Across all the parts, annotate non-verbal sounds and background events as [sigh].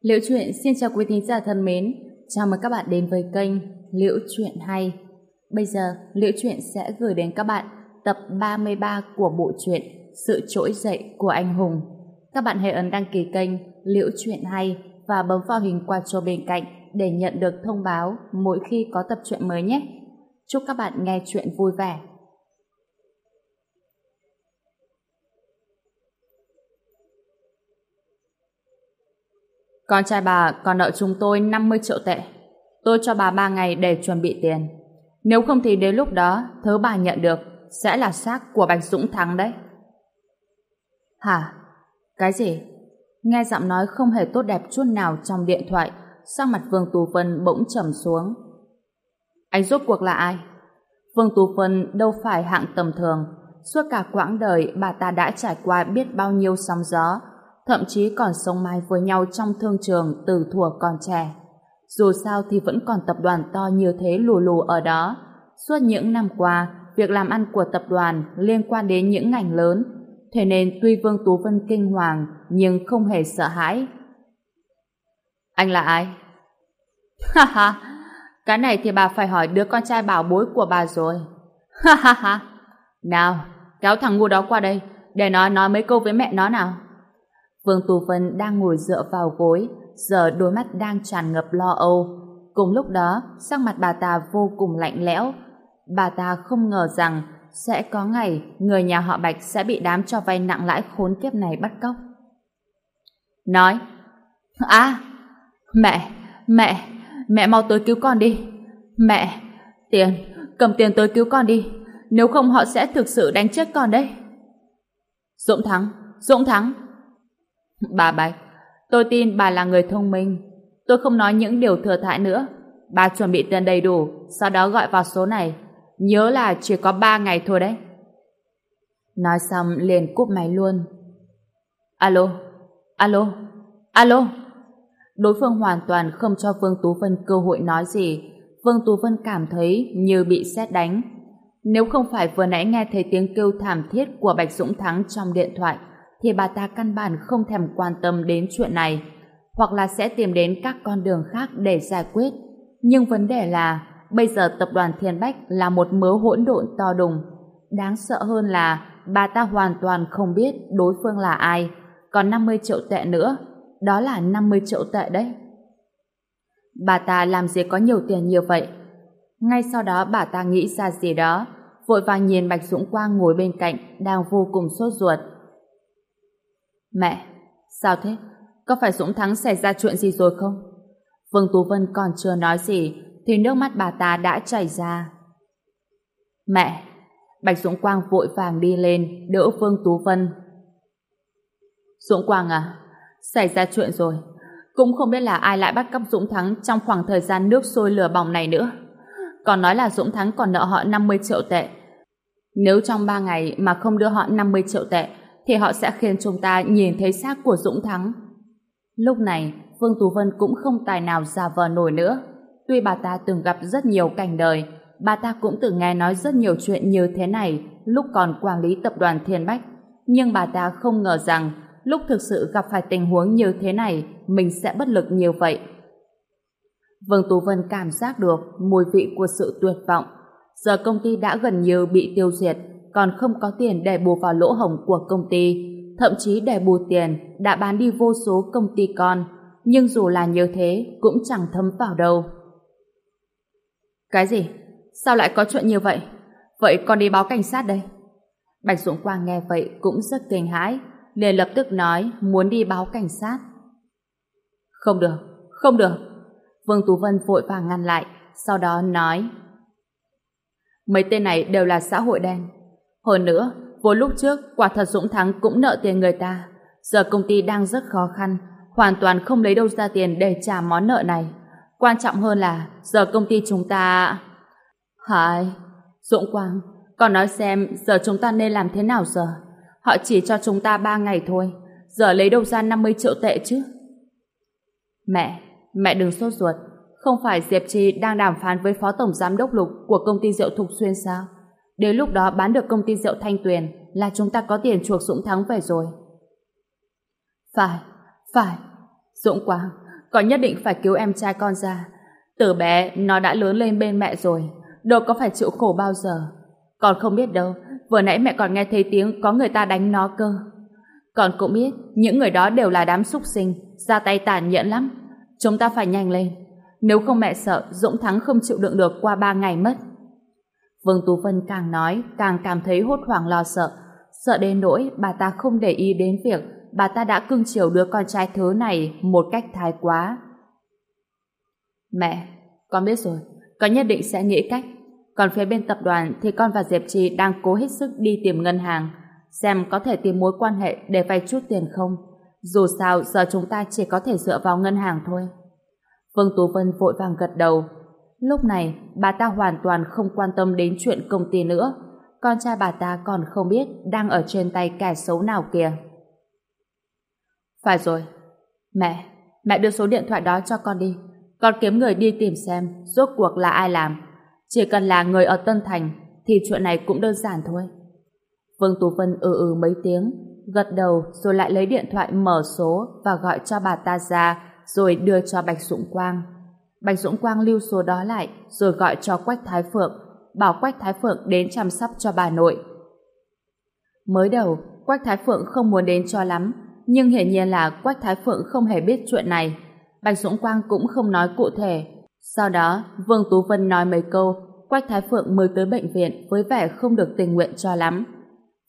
Liễu Chuyện xin chào quý thính giả thân mến, chào mừng các bạn đến với kênh Liễu Chuyện Hay. Bây giờ, Liễu Chuyện sẽ gửi đến các bạn tập 33 của bộ truyện Sự Trỗi Dậy của Anh Hùng. Các bạn hãy ấn đăng ký kênh Liễu Chuyện Hay và bấm vào hình quả chuông bên cạnh để nhận được thông báo mỗi khi có tập truyện mới nhé. Chúc các bạn nghe chuyện vui vẻ. Con trai bà còn nợ chúng tôi 50 triệu tệ. Tôi cho bà 3 ngày để chuẩn bị tiền. Nếu không thì đến lúc đó thứ bà nhận được sẽ là xác của Bạch Dũng Thắng đấy. Hả? Cái gì? Nghe giọng nói không hề tốt đẹp chút nào trong điện thoại, sang mặt Vương Tú Vân bỗng trầm xuống. Anh rốt cuộc là ai? Vương Tú Vân đâu phải hạng tầm thường. Suốt cả quãng đời bà ta đã trải qua biết bao nhiêu sóng gió, thậm chí còn sống mái với nhau trong thương trường từ thuở còn trẻ. Dù sao thì vẫn còn tập đoàn to như thế lù lù ở đó. Suốt những năm qua, việc làm ăn của tập đoàn liên quan đến những ngành lớn, thế nên tuy Vương Tú Vân kinh hoàng nhưng không hề sợ hãi. Anh là ai? [laughs] Ha ha, cái này thì bà phải hỏi đứa con trai bảo bối của bà rồi. Ha ha ha, nào, kéo thằng ngu đó qua đây, để nó nói mấy câu với mẹ nó nào. Vương Tú Vân đang ngồi dựa vào gối, giờ đôi mắt đang tràn ngập lo âu. Cùng lúc đó, sắc mặt bà ta vô cùng lạnh lẽo. Bà ta không ngờ rằng sẽ có ngày người nhà họ Bạch sẽ bị đám cho vay nặng lãi khốn kiếp này bắt cóc. Nói, À, mẹ, mẹ, mẹ mau tới cứu con đi. Mẹ, tiền, cầm tiền tới cứu con đi. Nếu không họ sẽ thực sự đánh chết con đấy. Dũng Thắng, Dũng Thắng, Bà Bạch, tôi tin bà là người thông minh. Tôi không nói những điều thừa thãi nữa. Bà chuẩn bị tiền đầy đủ, sau đó gọi vào số này. Nhớ là chỉ có 3 ngày thôi đấy. Nói xong liền cúp máy luôn. Alo, alo, alo. Đối phương hoàn toàn không cho Vương Tú Vân cơ hội nói gì. Vương Tú Vân cảm thấy như bị xét đánh. Nếu không phải vừa nãy nghe thấy tiếng kêu thảm thiết của Bạch Dũng Thắng trong điện thoại, thì bà ta căn bản không thèm quan tâm đến chuyện này, hoặc là sẽ tìm đến các con đường khác để giải quyết. Nhưng vấn đề là, bây giờ tập đoàn Thiên Bách là một mớ hỗn độn to đùng. Đáng sợ hơn là bà ta hoàn toàn không biết đối phương là ai, còn 50 triệu tệ nữa, đó là 50 triệu tệ đấy. Bà ta làm gì có nhiều tiền như vậy? Ngay sau đó bà ta nghĩ ra gì đó, vội vàng nhìn Bạch Dũng Quang ngồi bên cạnh đang vô cùng sốt ruột. Mẹ, sao thế? Có phải Dũng Thắng xảy ra chuyện gì rồi không? Vương Tú Vân còn chưa nói gì thì nước mắt bà ta đã chảy ra. Mẹ, Bạch Dũng Quang vội vàng đi lên đỡ Vương Tú Vân. Dũng Quang à, xảy ra chuyện rồi. Cũng không biết là ai lại bắt cóc Dũng Thắng trong khoảng thời gian nước sôi lửa bỏng này nữa. Còn nói là Dũng Thắng còn nợ họ 50 triệu tệ. Nếu trong 3 ngày mà không đưa họ 50 triệu tệ thì họ sẽ khiến chúng ta nhìn thấy xác của Dũng Thắng. Lúc này, Vương Tú Vân cũng không tài nào giả vờ nổi nữa. Tuy bà ta từng gặp rất nhiều cảnh đời, bà ta cũng từng nghe nói rất nhiều chuyện như thế này lúc còn quản lý tập đoàn Thiên Bách. Nhưng bà ta không ngờ rằng lúc thực sự gặp phải tình huống như thế này mình sẽ bất lực như vậy. Vương Tú Vân cảm giác được mùi vị của sự tuyệt vọng. Giờ công ty đã gần như bị tiêu diệt, còn không có tiền để bù vào lỗ hổng của công ty, thậm chí để bù tiền đã bán đi vô số công ty con, nhưng dù là như thế cũng chẳng thấm vào đâu. Cái gì? Sao lại có chuyện như vậy? Vậy con đi báo cảnh sát đây. Bạch Dũng Quang nghe vậy cũng rất kinh hãi, liền lập tức nói muốn đi báo cảnh sát. Không được, không được. Vương Tú Vân vội vàng ngăn lại, sau đó nói Mấy tên này đều là xã hội đen, hơn nữa, vốn lúc trước quả thật Dũng Thắng cũng nợ tiền người ta. Giờ công ty đang rất khó khăn, hoàn toàn không lấy đâu ra tiền để trả món nợ này. Quan trọng hơn là giờ công ty chúng ta... Hải, Dũng Quang, còn nói xem giờ chúng ta nên làm thế nào giờ? Họ chỉ cho chúng ta ba ngày thôi, giờ lấy đâu ra 50 triệu tệ chứ? Mẹ, mẹ đừng sốt ruột. Không phải Diệp Trì đang đàm phán với phó tổng giám đốc Lục của công ty rượu Thục Xuyên sao? Đến lúc đó bán được công ty rượu Thanh Tuyền là chúng ta có tiền chuộc Dũng Thắng về rồi. Phải, phải. Dũng Quang, con nhất định phải cứu em trai con ra. Từ bé, nó đã lớn lên bên mẹ rồi, đâu có phải chịu khổ bao giờ. Con không biết đâu, vừa nãy mẹ còn nghe thấy tiếng có người ta đánh nó cơ. Con cũng biết, những người đó đều là đám súc sinh, ra tay tàn nhẫn lắm. Chúng ta phải nhanh lên. Nếu không mẹ sợ, Dũng Thắng không chịu đựng được qua ba ngày mất. Vương Tú Vân càng nói, càng cảm thấy hốt hoảng lo sợ. Sợ đến nỗi bà ta không để ý đến việc bà ta đã cưng chiều đứa con trai thứ này một cách thái quá. Mẹ, con biết rồi, con nhất định sẽ nghĩ cách. Còn phía bên tập đoàn thì con và Diệp Trì đang cố hết sức đi tìm ngân hàng, xem có thể tìm mối quan hệ để vay chút tiền không. Dù sao giờ chúng ta chỉ có thể dựa vào ngân hàng thôi. Vương Tú Vân vội vàng gật đầu. Lúc này, bà ta hoàn toàn không quan tâm đến chuyện công ty nữa. Con trai bà ta còn không biết đang ở trên tay kẻ xấu nào kìa. Phải rồi. Mẹ, mẹ đưa số điện thoại đó cho con đi. Con kiếm người đi tìm xem rốt cuộc là ai làm. Chỉ cần là người ở Tân Thành thì chuyện này cũng đơn giản thôi. Vương Tú Vân ừ ừ mấy tiếng, gật đầu rồi lại lấy điện thoại mở số và gọi cho bà ta ra rồi đưa cho Bạch Dũng Quang. Bạch Dũng Quang lưu số đó lại rồi gọi cho Quách Thái Phượng bảo Quách Thái Phượng đến chăm sóc cho bà nội. Mới đầu, Quách Thái Phượng không muốn đến cho lắm nhưng hiển nhiên là Quách Thái Phượng không hề biết chuyện này. Bạch Dũng Quang cũng không nói cụ thể. Sau đó, Vương Tú Vân nói mấy câu, Quách Thái Phượng mới tới bệnh viện với vẻ không được tình nguyện cho lắm.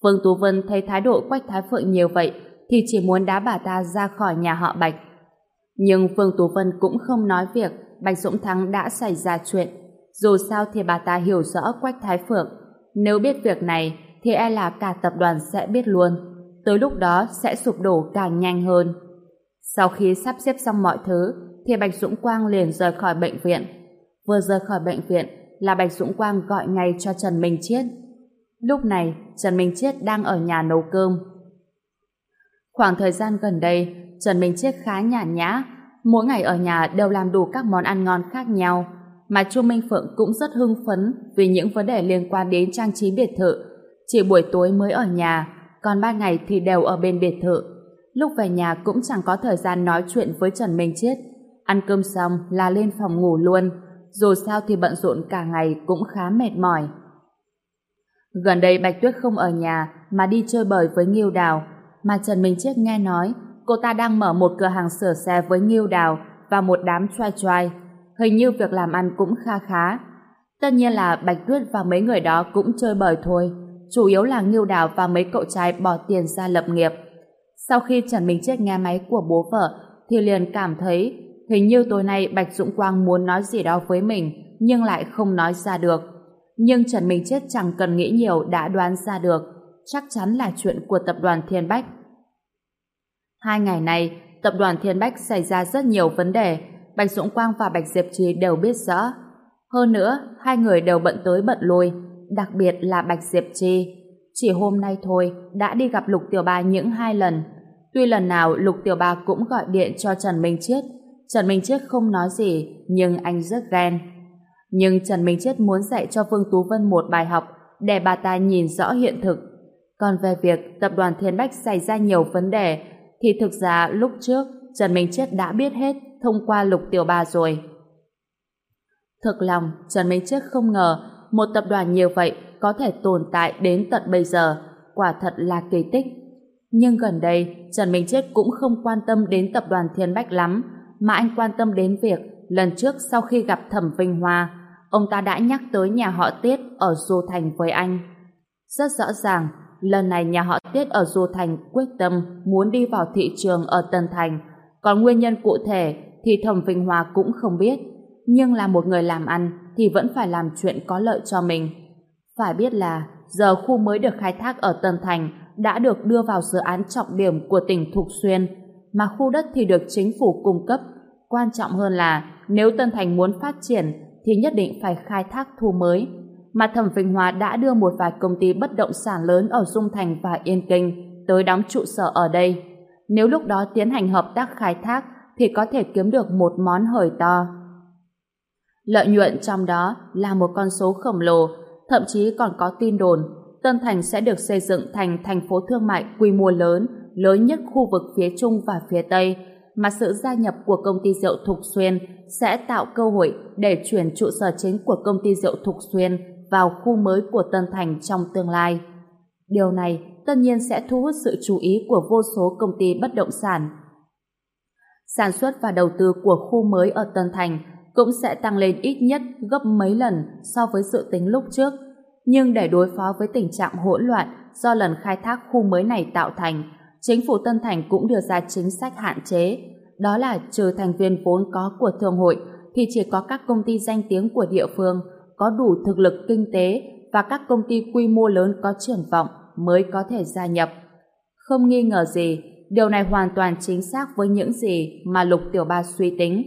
Vương Tú Vân thấy thái độ Quách Thái Phượng nhiều vậy thì chỉ muốn đá bà ta ra khỏi nhà họ Bạch. Nhưng Vương Tú Vân cũng không nói việc Bạch Dũng Thắng đã xảy ra chuyện. Dù sao thì bà ta hiểu rõ Quách Thái Phượng. Nếu biết việc này thì e là cả tập đoàn sẽ biết luôn tới lúc đó sẽ sụp đổ càng nhanh hơn. Sau khi sắp xếp xong mọi thứ, thì Bạch Dũng Quang liền rời khỏi bệnh viện. Vừa rời khỏi bệnh viện là Bạch Dũng Quang gọi ngay cho Trần Minh Chiết. Lúc này, Trần Minh Chiết đang ở nhà nấu cơm. Khoảng thời gian gần đây, Trần Minh Chiết khá nhàn nhã, mỗi ngày ở nhà đều làm đủ các món ăn ngon khác nhau, mà Chu Minh Phượng cũng rất hưng phấn vì những vấn đề liên quan đến trang trí biệt thự. Chỉ buổi tối mới ở nhà, còn ba ngày thì đều ở bên biệt thự. Lúc về nhà cũng chẳng có thời gian nói chuyện với Trần Minh Chiết. Ăn cơm xong là lên phòng ngủ luôn, dù sao thì bận rộn cả ngày cũng khá mệt mỏi. Gần đây Bạch Tuyết không ở nhà mà đi chơi bời với Nghiêu Đào, mà Trần Minh Chiết nghe nói cô ta đang mở một cửa hàng sửa xe với Nghiêu Đào và một đám trai trai. Hình như việc làm ăn cũng kha khá. Tất nhiên là Bạch Tuyết và mấy người đó cũng chơi bời thôi, chủ yếu là Nghiêu Đào và mấy cậu trai bỏ tiền ra lập nghiệp. Sau khi Trần Minh Chết nghe máy của bố vợ, thì liền cảm thấy hình như tối nay Bạch Dũng Quang muốn nói gì đó với mình, nhưng lại không nói ra được. Nhưng Trần Minh Chết chẳng cần nghĩ nhiều đã đoán ra được, chắc chắn là chuyện của tập đoàn Thiên Bách. Hai ngày này, tập đoàn Thiên Bách xảy ra rất nhiều vấn đề, Bạch Dũng Quang và Bạch Diệp Trì đều biết rõ. Hơn nữa, hai người đều bận tới bận lui, đặc biệt là Bạch Diệp Chi. Chỉ hôm nay thôi, đã đi gặp Lục Tiểu Ba những hai lần. Tuy lần nào Lục Tiểu Ba cũng gọi điện cho Trần Minh Chiết, Trần Minh Chiết không nói gì, nhưng anh rất ghen. Nhưng Trần Minh Chiết muốn dạy cho Vương Tú Vân một bài học để bà ta nhìn rõ hiện thực. Còn về việc tập đoàn Thiên Bách xảy ra nhiều vấn đề, thì thực ra lúc trước Trần Minh Chết đã biết hết thông qua Lục Tiểu Ba rồi. Thực lòng, Trần Minh Chết không ngờ một tập đoàn như vậy có thể tồn tại đến tận bây giờ, quả thật là kỳ tích. Nhưng gần đây, Trần Minh Chết cũng không quan tâm đến tập đoàn Thiên Bách lắm, mà anh quan tâm đến việc lần trước sau khi gặp Thẩm Vinh Hoa, ông ta đã nhắc tới nhà họ Tiết ở Du Thành với anh. Rất rõ ràng, lần này nhà họ Tiết ở Du Thành quyết tâm muốn đi vào thị trường ở Tân Thành, còn nguyên nhân cụ thể thì Thẩm Vinh Hòa cũng không biết, nhưng là một người làm ăn thì vẫn phải làm chuyện có lợi cho mình. Phải biết là giờ khu mới được khai thác ở Tân Thành đã được đưa vào dự án trọng điểm của tỉnh Thục Xuyên, mà khu đất thì được chính phủ cung cấp. Quan trọng hơn là nếu Tân Thành muốn phát triển thì nhất định phải khai thác thu mới. Mà Thẩm Vinh Hòa đã đưa một vài công ty bất động sản lớn ở Dung Thành và Yên Kinh tới đóng trụ sở ở đây. Nếu lúc đó tiến hành hợp tác khai thác thì có thể kiếm được một món hời to. Lợi nhuận trong đó là một con số khổng lồ, thậm chí còn có tin đồn Tân Thành sẽ được xây dựng thành thành phố thương mại quy mô lớn, lớn nhất khu vực phía Trung và phía Tây, mà sự gia nhập của công ty rượu Thục Xuyên sẽ tạo cơ hội để chuyển trụ sở chính của công ty rượu Thục Xuyên vào khu mới của Tân Thành trong tương lai. Điều này tất nhiên sẽ thu hút sự chú ý của vô số công ty bất động sản. Sản xuất và đầu tư của khu mới ở Tân Thành cũng sẽ tăng lên ít nhất gấp mấy lần so với dự tính lúc trước. Nhưng để đối phó với tình trạng hỗn loạn do lần khai thác khu mới này tạo thành, chính phủ Tân Thành cũng đưa ra chính sách hạn chế. Đó là trừ thành viên vốn có của thương hội thì chỉ có các công ty danh tiếng của địa phương có đủ thực lực kinh tế và các công ty quy mô lớn có triển vọng mới có thể gia nhập. Không nghi ngờ gì, điều này hoàn toàn chính xác với những gì mà Lục Tiểu Ba suy tính.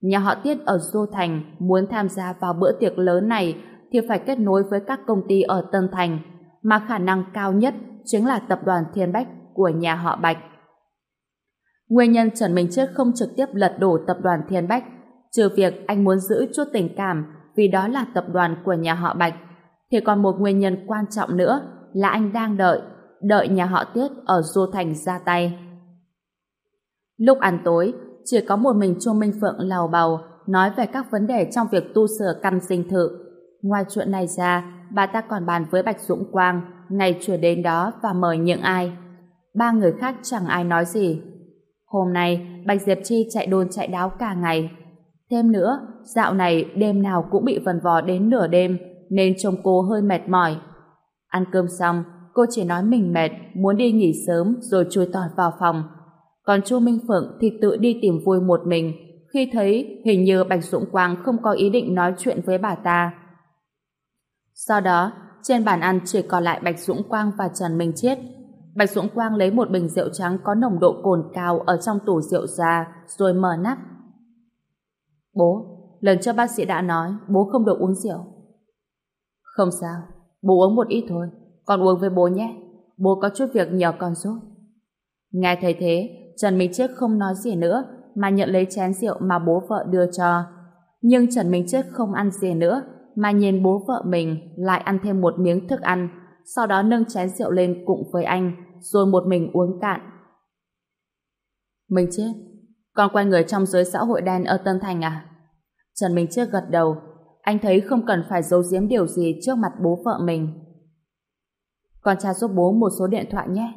Nhà họ Tiết ở Dô Thành muốn tham gia vào bữa tiệc lớn này thì phải kết nối với các công ty ở Tân Thành, mà khả năng cao nhất chính là tập đoàn Thiên Bách của nhà họ Bạch. Nguyên nhân Trần Minh Chết không trực tiếp lật đổ tập đoàn Thiên Bách, trừ việc anh muốn giữ chút tình cảm vì đó là tập đoàn của nhà họ Bạch, thì còn một nguyên nhân quan trọng nữa là anh đang đợi, đợi nhà họ Tiết ở Du Thành ra tay. Lúc ăn tối, chỉ có một mình Chu Minh Phượng lào bầu nói về các vấn đề trong việc tu sửa căn sinh thự. Ngoài chuyện này ra, bà ta còn bàn với Bạch Dũng Quang ngày chuyển đến đó và mời những ai. Ba người khác chẳng ai nói gì. Hôm nay, Bạch Diệp Chi chạy đôn chạy đáo cả ngày. Thêm nữa, dạo này đêm nào cũng bị vần vò đến nửa đêm, nên trông cô hơi mệt mỏi. Ăn cơm xong, cô chỉ nói mình mệt, muốn đi nghỉ sớm rồi chui tọt vào phòng. Còn Chu Minh Phượng thì tự đi tìm vui một mình, khi thấy hình như Bạch Dũng Quang không có ý định nói chuyện với bà ta. Sau đó, trên bàn ăn chỉ còn lại Bạch Dũng Quang và Trần Minh Chiết. Bạch Dũng Quang lấy một bình rượu trắng có nồng độ cồn cao ở trong tủ rượu ra, rồi mở nắp. Bố, lần trước bác sĩ đã nói bố không được uống rượu. Không sao, bố uống một ít thôi, con uống với bố nhé. Bố có chút việc nhờ con giúp. Nghe thấy thế, Trần Minh Chết không nói gì nữa, mà nhận lấy chén rượu mà bố vợ đưa cho. Nhưng Trần Minh Chết không ăn gì nữa, mà nhìn bố vợ mình lại ăn thêm một miếng thức ăn, sau đó nâng chén rượu lên cùng với anh, rồi một mình uống cạn. Minh chết, con quen người trong giới xã hội đen ở Tân Thành à? Trần Minh Chiết gật đầu, anh thấy không cần phải giấu giếm điều gì trước mặt bố vợ mình. Con tra giúp bố một số điện thoại nhé.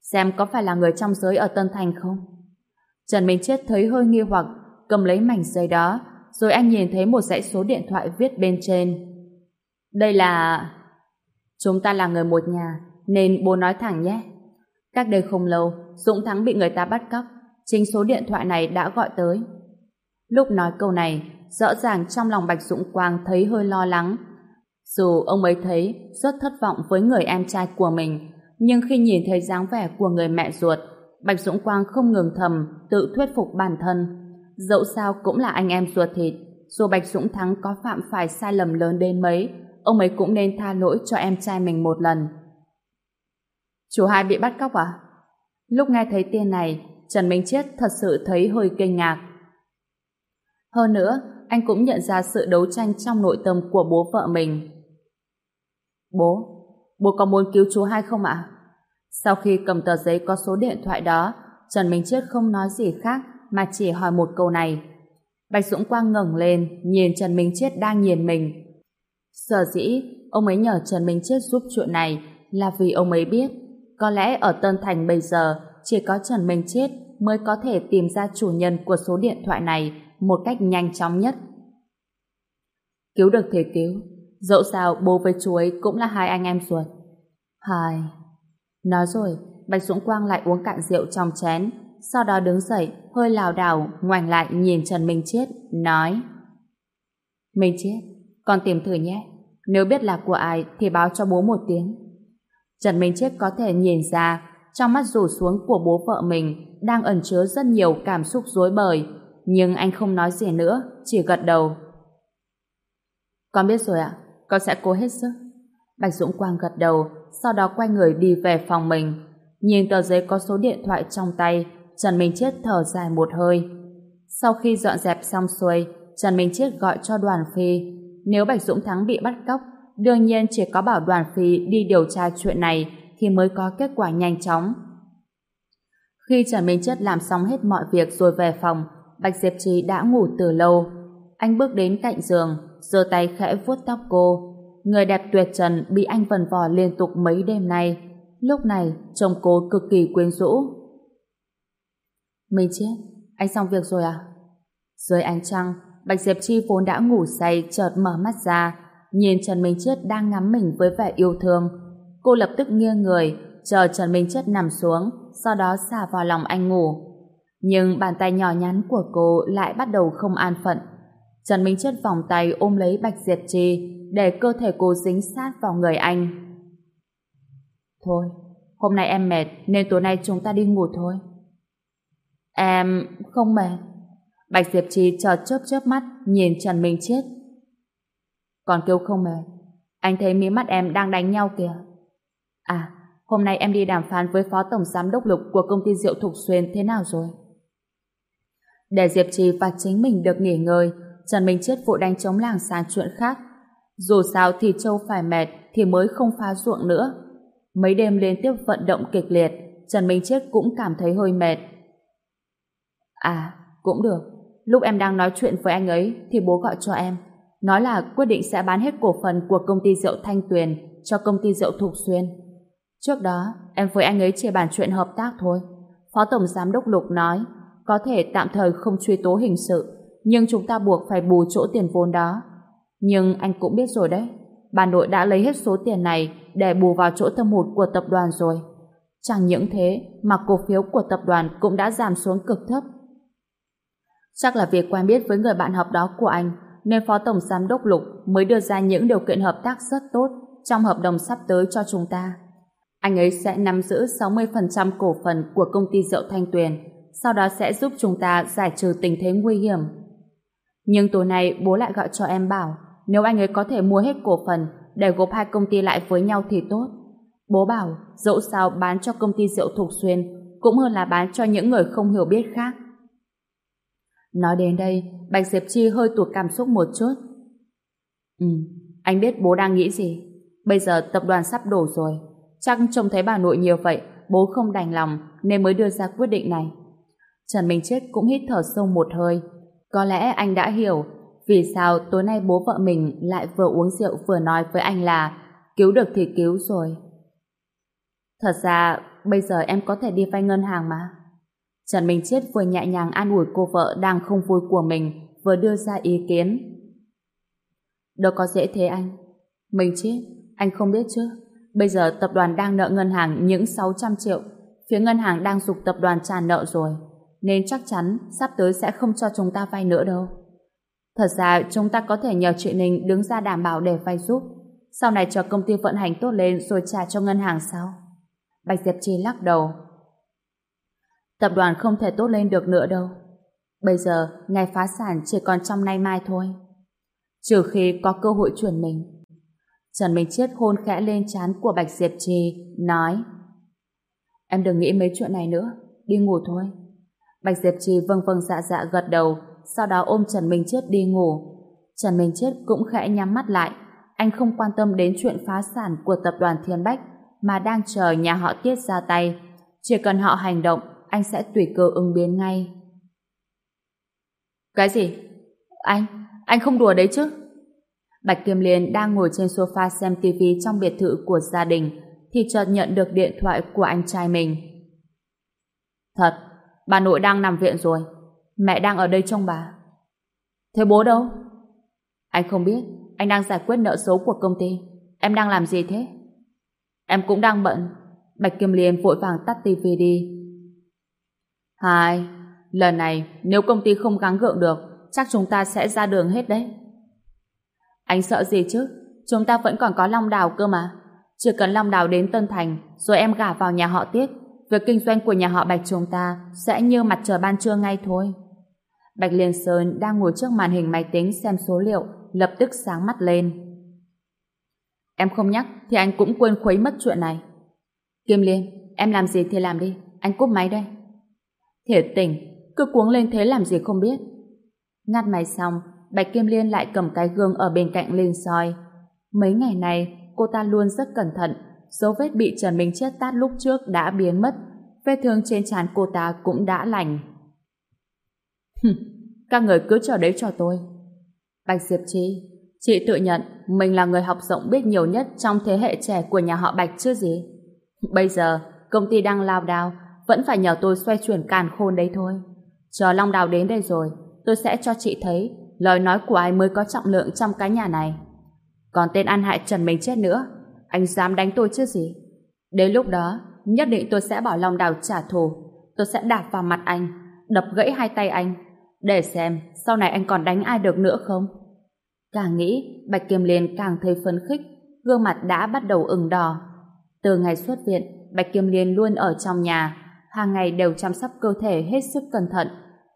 Xem có phải là người trong giới ở Tân Thành không? Trần Minh Chết thấy hơi nghi hoặc, cầm lấy mảnh giấy đó, rồi anh nhìn thấy một dãy số điện thoại viết bên trên. Đây là... Chúng ta là người một nhà, nên bố nói thẳng nhé. Cách đây không lâu, Dũng Thắng bị người ta bắt cóc, chính số điện thoại này đã gọi tới. Lúc nói câu này, rõ ràng trong lòng Bạch Dũng Quang thấy hơi lo lắng. Dù ông ấy thấy rất thất vọng với người em trai của mình, nhưng khi nhìn thấy dáng vẻ của người mẹ ruột, Bạch Dũng Quang không ngừng thầm tự thuyết phục bản thân. Dẫu sao cũng là anh em ruột thịt, dù Bạch Dũng Thắng có phạm phải sai lầm lớn đến mấy, ông ấy cũng nên tha lỗi cho em trai mình một lần. Chú hai bị bắt cóc à? Lúc nghe thấy tên này, Trần Minh Chiết thật sự thấy hơi kinh ngạc. Hơn nữa, anh cũng nhận ra sự đấu tranh trong nội tâm của bố vợ mình. Bố, bố có muốn cứu chú hai không ạ? Sau khi cầm tờ giấy có số điện thoại đó, Trần Minh Chiết không nói gì khác mà chỉ hỏi một câu này. Bạch Dũng Quang ngẩng lên, nhìn Trần Minh Chiết đang nhìn mình. Sở dĩ, ông ấy nhờ Trần Minh Chiết giúp chuyện này là vì ông ấy biết có lẽ ở Tân Thành bây giờ chỉ có Trần Minh chết mới có thể tìm ra chủ nhân của số điện thoại này một cách nhanh chóng nhất. Cứu được thể cứu, dẫu sao bố với chú ấy cũng là hai anh em ruột. Hai... Nói rồi, Bạch Dũng Quang lại uống cạn rượu trong chén, sau đó đứng dậy, hơi lảo đảo, ngoảnh lại nhìn Trần Minh chết nói Minh chết con tìm thử nhé. Nếu biết là của ai thì báo cho bố một tiếng. Trần Minh chết có thể nhìn ra trong mắt rủ xuống của bố vợ mình đang ẩn chứa rất nhiều cảm xúc rối bời, nhưng anh không nói gì nữa, chỉ gật đầu. Con biết rồi ạ, con sẽ cố hết sức. Bạch Dũng Quang gật đầu, sau đó quay người đi về phòng mình. Nhìn tờ giấy có số điện thoại trong tay, Trần Minh Chết thở dài một hơi. Sau khi dọn dẹp xong xuôi, Trần Minh Chết gọi cho đoàn phi. Nếu Bạch Dũng Thắng bị bắt cóc, đương nhiên chỉ có bảo đoàn phi đi điều tra chuyện này thì mới có kết quả nhanh chóng. Khi Trần Minh Chất làm xong hết mọi việc rồi về phòng, Bạch Diệp Trì đã ngủ từ lâu. Anh bước đến cạnh giường, giơ tay khẽ vuốt tóc cô. Người đẹp tuyệt trần bị anh vần vò liên tục mấy đêm nay. Lúc này, trông cô cực kỳ quyến rũ. Minh Chết, anh xong việc rồi à? Dưới ánh trăng, Bạch Diệp Chi vốn đã ngủ say chợt mở mắt ra, nhìn Trần Minh Chết đang ngắm mình với vẻ yêu thương. Cô lập tức nghiêng người, chờ Trần Minh Chết nằm xuống, sau đó xả vào lòng anh ngủ. Nhưng bàn tay nhỏ nhắn của cô lại bắt đầu không an phận. Trần Minh Chết vòng tay ôm lấy Bạch Diệp trì để cơ thể cô dính sát vào người anh. Thôi, hôm nay em mệt nên tối nay chúng ta đi ngủ thôi. Em không mệt. Bạch Diệp trì chợt chớp chớp mắt nhìn Trần Minh Chết. Còn kêu không mệt. Anh thấy mí mắt em đang đánh nhau kìa. À, hôm nay em đi đàm phán với Phó Tổng Giám Đốc Lục của công ty rượu Thục Xuyên thế nào rồi? Để Diệp Trì và chính mình được nghỉ ngơi, Trần Minh Chết vội đánh chống làng sang chuyện khác. Dù sao thì Châu phải mệt thì mới không phá ruộng nữa. Mấy đêm liên tiếp vận động kịch liệt, Trần Minh Chết cũng cảm thấy hơi mệt. À, cũng được. Lúc em đang nói chuyện với anh ấy thì bố gọi cho em. Nói là quyết định sẽ bán hết cổ phần của công ty rượu Thanh Tuyền cho công ty rượu Thục Xuyên. Trước đó, em với anh ấy chỉ bàn chuyện hợp tác thôi. Phó Tổng Giám Đốc Lục nói có thể tạm thời không truy tố hình sự nhưng chúng ta buộc phải bù chỗ tiền vốn đó. Nhưng anh cũng biết rồi đấy, bà nội đã lấy hết số tiền này để bù vào chỗ thâm hụt của tập đoàn rồi. Chẳng những thế mà cổ phiếu của tập đoàn cũng đã giảm xuống cực thấp. Chắc là việc quen biết với người bạn học đó của anh nên Phó Tổng Giám Đốc Lục mới đưa ra những điều kiện hợp tác rất tốt trong hợp đồng sắp tới cho chúng ta. Anh ấy sẽ nắm giữ 60% cổ phần của công ty rượu Thanh Tuyền, sau đó sẽ giúp chúng ta giải trừ tình thế nguy hiểm. Nhưng tối nay bố lại gọi cho em bảo nếu anh ấy có thể mua hết cổ phần để gộp hai công ty lại với nhau thì tốt. Bố bảo dẫu sao bán cho công ty rượu Thục Xuyên cũng hơn là bán cho những người không hiểu biết khác. Nói đến đây, Bạch Diệp Chi hơi tụt cảm xúc một chút. Ừ, anh biết bố đang nghĩ gì. Bây giờ tập đoàn sắp đổ rồi. Chắc trông thấy bà nội nhiều vậy, bố không đành lòng nên mới đưa ra quyết định này. Trần Minh Chết cũng hít thở sâu một hơi. Có lẽ anh đã hiểu vì sao tối nay bố vợ mình lại vừa uống rượu vừa nói với anh là cứu được thì cứu rồi. Thật ra, bây giờ em có thể đi vay ngân hàng mà. Trần Minh Chết vừa nhẹ nhàng an ủi cô vợ đang không vui của mình, vừa đưa ra ý kiến. Đâu có dễ thế anh. Minh Chết, anh không biết chứ. Bây giờ tập đoàn đang nợ ngân hàng những 600 triệu. Phía ngân hàng đang dục tập đoàn trả nợ rồi. Nên chắc chắn sắp tới sẽ không cho chúng ta vay nữa đâu. Thật ra chúng ta có thể nhờ chị Ninh đứng ra đảm bảo để vay giúp. Sau này cho công ty vận hành tốt lên rồi trả cho ngân hàng sau Bạch Diệp Chi lắc đầu. Tập đoàn không thể tốt lên được nữa đâu. Bây giờ, ngày phá sản chỉ còn trong nay mai thôi. Trừ khi có cơ hội chuyển mình. Trần Minh Chết hôn khẽ lên trán của Bạch Diệp Trì, nói Em đừng nghĩ mấy chuyện này nữa, đi ngủ thôi. Bạch Diệp Trì vâng vâng dạ dạ gật đầu, sau đó ôm Trần Minh Chết đi ngủ. Trần Minh Chết cũng khẽ nhắm mắt lại, anh không quan tâm đến chuyện phá sản của tập đoàn Thiên Bách, mà đang chờ nhà họ Tiết ra tay. Chỉ cần họ hành động, anh sẽ tùy cơ ứng biến ngay. Cái gì? Anh, anh không đùa đấy chứ? Bạch Kim Liên đang ngồi trên sofa xem TV trong biệt thự của gia đình thì chợt nhận được điện thoại của anh trai mình. Thật, bà nội đang nằm viện rồi. Mẹ đang ở đây trông bà. Thế bố đâu? Anh không biết. Anh đang giải quyết nợ xấu của công ty. Em đang làm gì thế? Em cũng đang bận. Bạch Kim Liên vội vàng tắt TV đi. Hai, lần này nếu công ty không gắng gượng được, chắc chúng ta sẽ ra đường hết đấy. Anh sợ gì chứ? Chúng ta vẫn còn có Long Đào cơ mà. Chỉ cần Long Đào đến Tân Thành, rồi em gả vào nhà họ Tiết, việc kinh doanh của nhà họ Bạch chúng ta sẽ như mặt trời ban trưa ngay thôi. Bạch Liên Sơn đang ngồi trước màn hình máy tính xem số liệu, lập tức sáng mắt lên. Em không nhắc thì anh cũng quên khuấy mất chuyện này. Kim Liên, em làm gì thì làm đi, anh cúp máy đây. Thiệt tỉnh cứ cuống lên thế làm gì không biết. Ngắt máy xong, Bạch Kim Liên lại cầm cái gương ở bên cạnh lên soi. Mấy ngày này, cô ta luôn rất cẩn thận, dấu vết bị Trần Minh Chết tát lúc trước đã biến mất, vết thương trên trán cô ta cũng đã lành. các người cứ chờ đấy cho tôi. Bạch Diệp Chi, chị tự nhận mình là người học rộng biết nhiều nhất trong thế hệ trẻ của nhà họ Bạch chứ gì. Bây giờ, công ty đang lao đao, vẫn phải nhờ tôi xoay chuyển càn khôn đấy thôi. Chờ Long Đào đến đây rồi, tôi sẽ cho chị thấy lời nói của ai mới có trọng lượng trong cái nhà này. Còn tên ăn hại Trần mình chết nữa, anh dám đánh tôi chứ gì? Đến lúc đó, nhất định tôi sẽ bảo lòng Đào trả thù. Tôi sẽ đạp vào mặt anh, đập gãy hai tay anh, để xem sau này anh còn đánh ai được nữa không. Càng nghĩ, Bạch Kiêm Liên càng thấy phấn khích, gương mặt đã bắt đầu ửng đỏ. Từ ngày xuất viện, Bạch Kiêm Liên luôn ở trong nhà, hàng ngày đều chăm sóc cơ thể hết sức cẩn thận.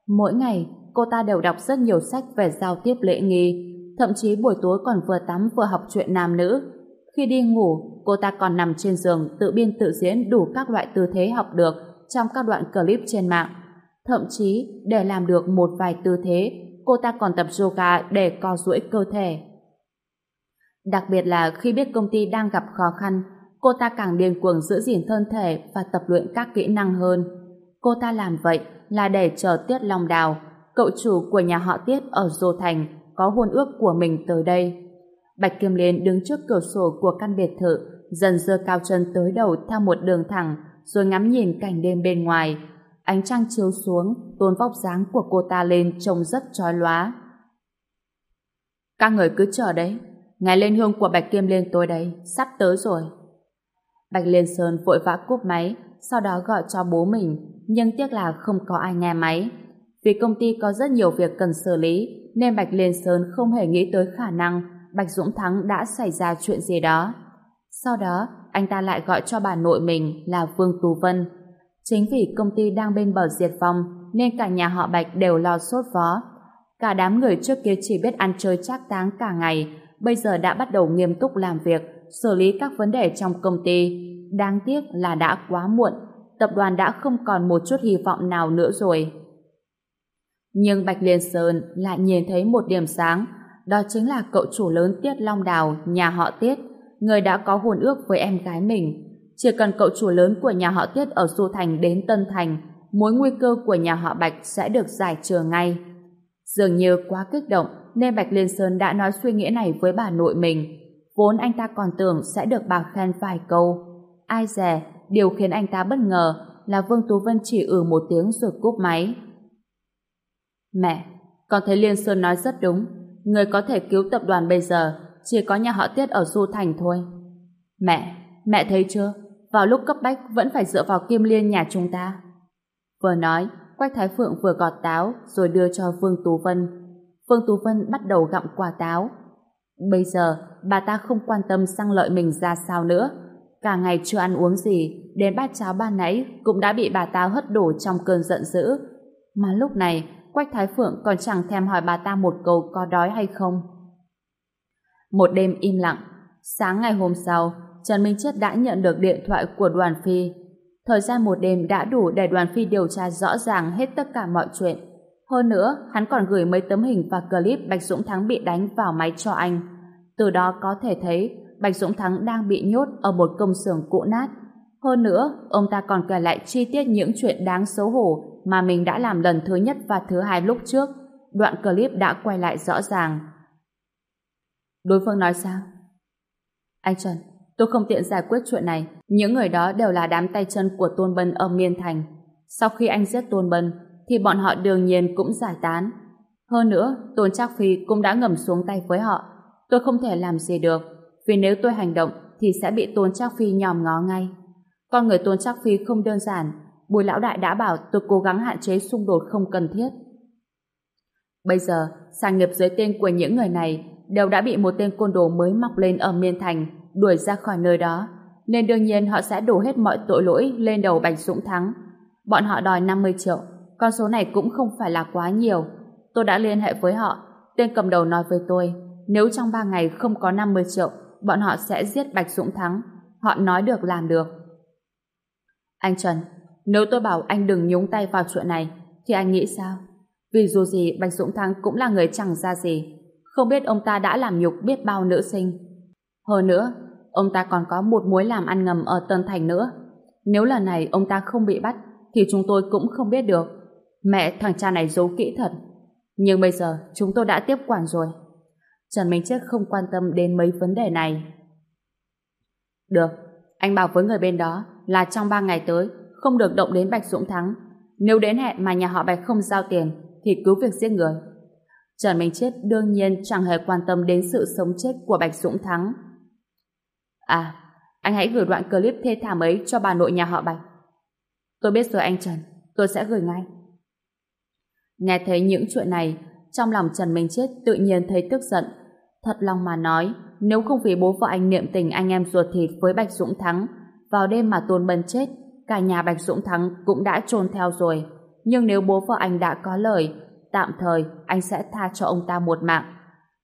Mỗi ngày, cô ta đều đọc rất nhiều sách về giao tiếp lễ nghi, thậm chí buổi tối còn vừa tắm vừa học chuyện nam nữ. Khi đi ngủ, cô ta còn nằm trên giường tự biên tự diễn đủ các loại tư thế học được trong các đoạn clip trên mạng. Thậm chí, để làm được một vài tư thế, cô ta còn tập yoga để co duỗi cơ thể. Đặc biệt là khi biết công ty đang gặp khó khăn, cô ta càng điên cuồng giữ gìn thân thể và tập luyện các kỹ năng hơn. Cô ta làm vậy là để chờ Tiết Long Đào, cậu chủ của nhà họ Tiết ở Dô Thành, có hôn ước của mình tới đây. Bạch Kim Liên đứng trước cửa sổ của căn biệt thự, dần dơ cao chân tới đầu theo một đường thẳng, rồi ngắm nhìn cảnh đêm bên ngoài. Ánh trăng chiếu xuống, tôn vóc dáng của cô ta lên trông rất trói lóa. Các người cứ chờ đấy, ngày lên hương của Bạch Kim Liên tôi đây, sắp tới rồi. Bạch Liên Sơn vội vã cúp máy, sau đó gọi cho bố mình, nhưng tiếc là không có ai nghe máy. Vì công ty có rất nhiều việc cần xử lý, nên Bạch Liên Sơn không hề nghĩ tới khả năng Bạch Dũng Thắng đã xảy ra chuyện gì đó. Sau đó, anh ta lại gọi cho bà nội mình là Vương Tú Vân. Chính vì công ty đang bên bờ diệt vong, nên cả nhà họ Bạch đều lo sốt vó. Cả đám người trước kia chỉ biết ăn chơi trác táng cả ngày, bây giờ đã bắt đầu nghiêm túc làm việc, xử lý các vấn đề trong công ty. Đáng tiếc là đã quá muộn, tập đoàn đã không còn một chút hy vọng nào nữa rồi. Nhưng Bạch Liên Sơn lại nhìn thấy một điểm sáng, đó chính là cậu chủ lớn Tiết Long Đào, nhà họ Tiết, người đã có hồn ước với em gái mình. Chỉ cần cậu chủ lớn của nhà họ Tiết ở Du Thành đến Tân Thành, mối nguy cơ của nhà họ Bạch sẽ được giải trừ ngay. Dường như quá kích động, nên Bạch Liên Sơn đã nói suy nghĩ này với bà nội mình. Vốn anh ta còn tưởng sẽ được bà khen vài câu. Ai dè, điều khiến anh ta bất ngờ là Vương Tú Vân chỉ ừ một tiếng rồi cúp máy. Mẹ, con thấy Liên Sơn nói rất đúng. Người có thể cứu tập đoàn bây giờ chỉ có nhà họ Tiết ở Du Thành thôi. Mẹ, mẹ thấy chưa? Vào lúc cấp bách vẫn phải dựa vào Kim Liên nhà chúng ta. Vừa nói, Quách Thái Phượng vừa gọt táo rồi đưa cho Vương Tú Vân. Vương Tú Vân bắt đầu gặm quả táo. Bây giờ, bà ta không quan tâm sang lợi mình ra sao nữa. Cả ngày chưa ăn uống gì, đến bát cháo ban nãy cũng đã bị bà ta hất đổ trong cơn giận dữ. Mà lúc này, Quách Thái Phượng còn chẳng thèm hỏi bà ta một câu có đói hay không. Một đêm im lặng, sáng ngày hôm sau, Trần Minh Chết đã nhận được điện thoại của đoàn phi. Thời gian một đêm đã đủ để đoàn phi điều tra rõ ràng hết tất cả mọi chuyện. Hơn nữa, hắn còn gửi mấy tấm hình và clip Bạch Dũng Thắng bị đánh vào máy cho anh. Từ đó có thể thấy Bạch Dũng Thắng đang bị nhốt ở một công xưởng cũ nát. Hơn nữa, ông ta còn kể lại chi tiết những chuyện đáng xấu hổ mà mình đã làm lần thứ nhất và thứ hai lúc trước. Đoạn clip đã quay lại rõ ràng. Đối phương nói sao? Anh Trần, tôi không tiện giải quyết chuyện này. Những người đó đều là đám tay chân của Tôn Bân ở Miên Thành. Sau khi anh giết Tôn Bân, thì bọn họ đương nhiên cũng giải tán. Hơn nữa, Tôn Trác Phi cũng đã ngầm xuống tay với họ. Tôi không thể làm gì được, vì nếu tôi hành động thì sẽ bị Tôn Trác Phi nhòm ngó ngay. Con người Tôn Trác Phi không đơn giản, Bùi lão đại đã bảo tôi cố gắng hạn chế xung đột không cần thiết. Bây giờ, sản nghiệp dưới tên của những người này đều đã bị một tên côn đồ mới mọc lên ở Miên Thành đuổi ra khỏi nơi đó, nên đương nhiên họ sẽ đổ hết mọi tội lỗi lên đầu Bạch Dũng Thắng. Bọn họ đòi 50 triệu, con số này cũng không phải là quá nhiều. Tôi đã liên hệ với họ, tên cầm đầu nói với tôi, nếu trong 3 ngày không có 50 triệu, bọn họ sẽ giết Bạch Dũng Thắng. Họ nói được làm được. Anh Trần, nếu tôi bảo anh đừng nhúng tay vào chuyện này, thì anh nghĩ sao? Vì dù gì Bạch Dũng Thắng cũng là người chẳng ra gì. Không biết ông ta đã làm nhục biết bao nữ sinh. Hơn nữa, ông ta còn có một mối làm ăn ngầm ở Tân Thành nữa. Nếu lần này ông ta không bị bắt, thì chúng tôi cũng không biết được. Mẹ thằng cha này giấu kỹ thật. Nhưng bây giờ chúng tôi đã tiếp quản rồi. Trần Minh Chết không quan tâm đến mấy vấn đề này. Được, anh bảo với người bên đó là trong ba ngày tới không được động đến Bạch Dũng Thắng. Nếu đến hẹn mà nhà họ Bạch không giao tiền thì cứ việc giết người. Trần Minh Chết đương nhiên chẳng hề quan tâm đến sự sống chết của Bạch Dũng Thắng. À, anh hãy gửi đoạn clip thê thảm ấy cho bà nội nhà họ Bạch. Tôi biết rồi anh Trần, tôi sẽ gửi ngay. Nghe thấy những chuyện này, trong lòng Trần Minh Chết tự nhiên thấy tức giận. Thật lòng mà nói, nếu không vì bố vợ anh niệm tình anh em ruột thịt với Bạch Dũng Thắng, vào đêm mà Tôn Bân chết, cả nhà Bạch Dũng Thắng cũng đã trôn theo rồi. Nhưng nếu bố vợ anh đã có lời, tạm thời anh sẽ tha cho ông ta một mạng.